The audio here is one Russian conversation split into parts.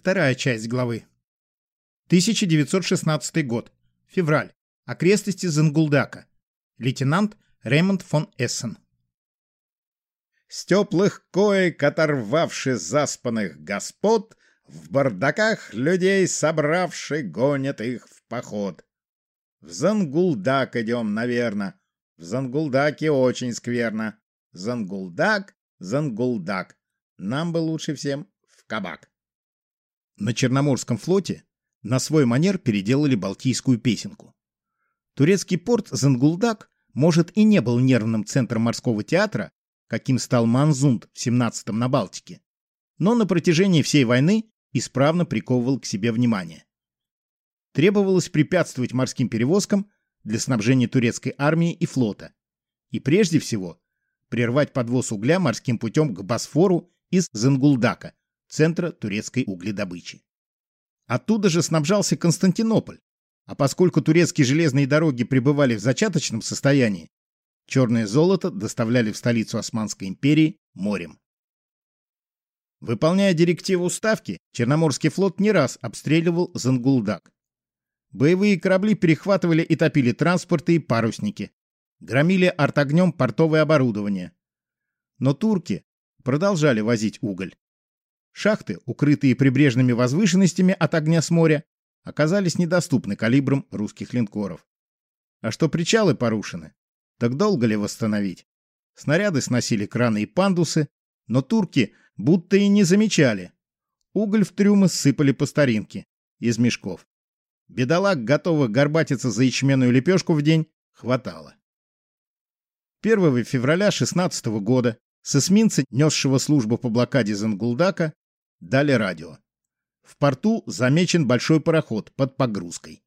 Вторая часть главы. 1916 год. Февраль. Окрестности Зангулдака. Лейтенант Ремонт фон Эссен. С теплых коек, оторвавши заспанных господ, В бардаках людей собравши гонят их в поход. В Зангулдак идем, наверно. В Зангулдаке очень скверно. Зангулдак, Зангулдак. Нам бы лучше всем в кабак. На Черноморском флоте на свой манер переделали балтийскую песенку. Турецкий порт Зангулдак, может, и не был нервным центром морского театра, каким стал Манзунд в 17-м на Балтике, но на протяжении всей войны исправно приковывал к себе внимание. Требовалось препятствовать морским перевозкам для снабжения турецкой армии и флота, и прежде всего прервать подвоз угля морским путем к Босфору из Зангулдака, центра турецкой угледобычи. Оттуда же снабжался Константинополь, а поскольку турецкие железные дороги пребывали в зачаточном состоянии, черное золото доставляли в столицу Османской империи морем. Выполняя директиву Ставки, Черноморский флот не раз обстреливал Зангулдак. Боевые корабли перехватывали и топили транспорты и парусники, громили артогнем портовое оборудование. Но турки продолжали возить уголь. Шахты, укрытые прибрежными возвышенностями от огня с моря, оказались недоступны калибрам русских линкоров. А что причалы порушены, так долго ли восстановить? Снаряды сносили краны и пандусы, но турки будто и не замечали. Уголь в трюмы сыпали по старинке, из мешков. Бедолаг, готовых горбатиться за ячменную лепешку в день, хватало. 1 февраля 16 года с эсминца, несшего службу по блокаде Зангулдака, дали радио. В порту замечен большой пароход под погрузкой.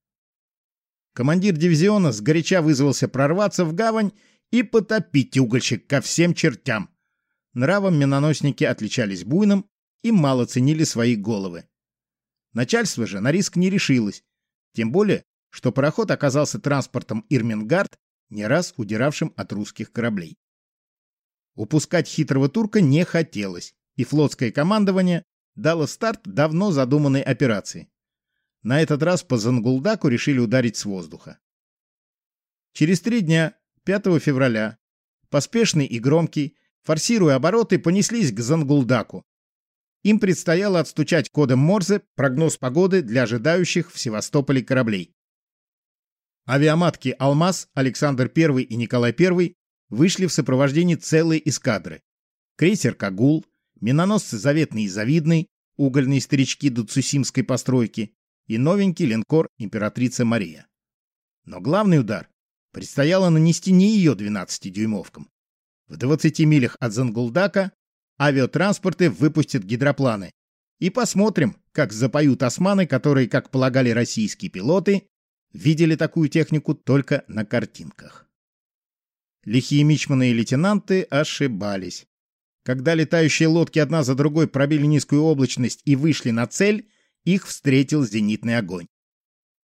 Командир дивизиона сгоряча вызвался прорваться в гавань и потопить угольщик ко всем чертям. Нравом миноносники отличались буйным и мало ценили свои головы. Начальство же на риск не решилось, тем более, что пароход оказался транспортом Ирмингард, не раз удиравшим от русских кораблей. Упускать хитрого турка не хотелось, и флотское командование дало старт давно задуманной операции. На этот раз по Зангулдаку решили ударить с воздуха. Через три дня, 5 февраля, поспешный и громкий, форсируя обороты, понеслись к Зангулдаку. Им предстояло отстучать кодом Морзе прогноз погоды для ожидающих в Севастополе кораблей. Авиаматки «Алмаз», Александр I и Николай I вышли в сопровождении целой эскадры. Крейсер «Кагул», миноносцы «Заветный» и «Завидный», угольные старички Дуцусимской постройки и новенький линкор «Императрица Мария». Но главный удар предстояло нанести не ее 12-дюймовкам. В 20 милях от Зангулдака авиатранспорты выпустят гидропланы. И посмотрим, как запоют османы, которые, как полагали российские пилоты, видели такую технику только на картинках. Лихие мичманы и лейтенанты ошибались. Когда летающие лодки одна за другой пробили низкую облачность и вышли на цель, их встретил зенитный огонь.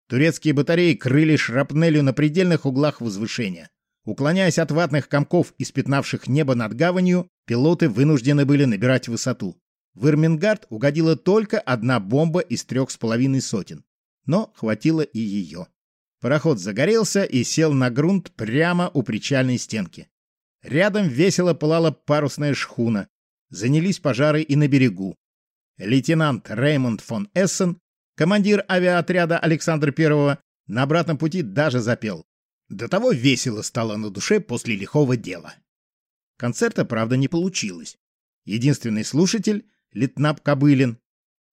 Турецкие батареи крыли шрапнелью на предельных углах возвышения. Уклоняясь от ватных комков, испятнавших небо над гаванью, пилоты вынуждены были набирать высоту. В Ирмингард угодила только одна бомба из трех с половиной сотен. Но хватило и ее. Пароход загорелся и сел на грунт прямо у причальной стенки. Рядом весело пылала парусная шхуна. Занялись пожары и на берегу. Лейтенант Реймонд фон Эссен, командир авиаотряда Александра I, на обратном пути даже запел. До того весело стало на душе после лихого дела. Концерта, правда, не получилось. Единственный слушатель, Литнап Кобылин,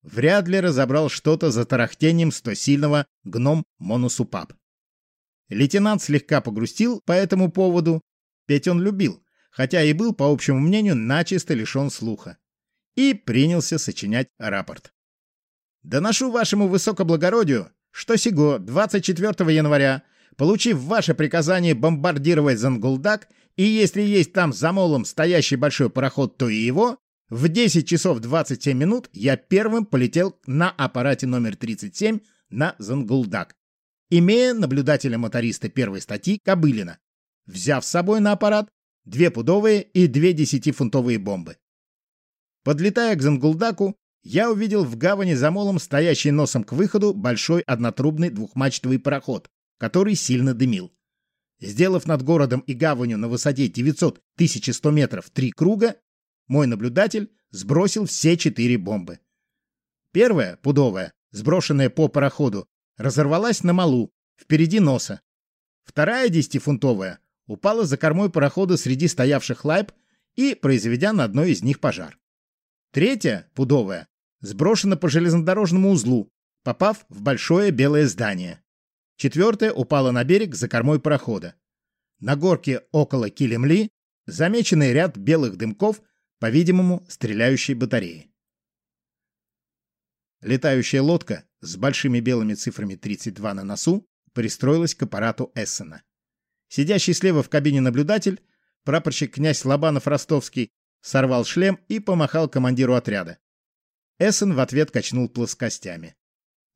вряд ли разобрал что-то за тарахтением стосильного гном Монусупап. Лейтенант слегка погрустил по этому поводу, Петь он любил, хотя и был, по общему мнению, начисто лишен слуха. И принялся сочинять рапорт. «Доношу вашему высокоблагородию, что сего 24 января, получив ваше приказание бомбардировать Зангулдак, и если есть там за молом стоящий большой пароход, то и его, в 10 часов 27 минут я первым полетел на аппарате номер 37 на Зангулдак, имея наблюдателя-моториста первой статьи Кобылина, взяв с собой на аппарат две пудовые и две десятифунтовые бомбы. Подлетая к Зангулдаку, я увидел в гавани за молом стоящий носом к выходу большой однотрубный двухмачтовый пароход, который сильно дымил. Сделав над городом и гаванью на высоте 900-1100 метров три круга, мой наблюдатель сбросил все четыре бомбы. Первая, пудовая, сброшенная по пароходу, разорвалась на малу, впереди носа. Вторая, десятифунтовая, упала за кормой парохода среди стоявших лайб и произведя на одной из них пожар. Третья, пудовая, сброшена по железнодорожному узлу, попав в большое белое здание. Четвертая упала на берег за кормой парохода. На горке около Килемли замеченный ряд белых дымков, по-видимому, стреляющей батареи. Летающая лодка с большими белыми цифрами 32 на носу пристроилась к аппарату Эссена. Сидящий слева в кабине наблюдатель, прапорщик князь Лобанов-Ростовский, сорвал шлем и помахал командиру отряда. Эссен в ответ качнул плоскостями.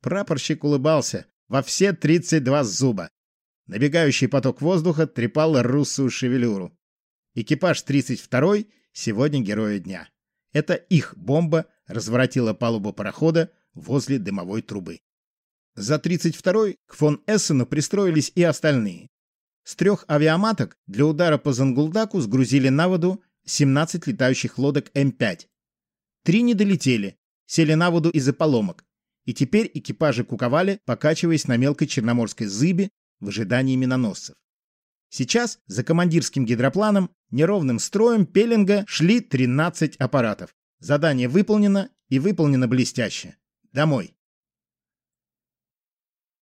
Прапорщик улыбался во все 32 зуба. Набегающий поток воздуха трепал русую шевелюру. Экипаж 32-й сегодня герои дня. Это их бомба разворотила палубу парохода возле дымовой трубы. За 32-й к фон Эссену пристроились и остальные. С трех авиаматок для удара по Зангулдаку сгрузили на воду 17 летающих лодок М5. Три не долетели, сели на воду из-за поломок, и теперь экипажи куковали, покачиваясь на мелкой черноморской зыбе в ожидании миноносцев. Сейчас за командирским гидропланом неровным строем пеленга шли 13 аппаратов. Задание выполнено и выполнено блестяще. Домой.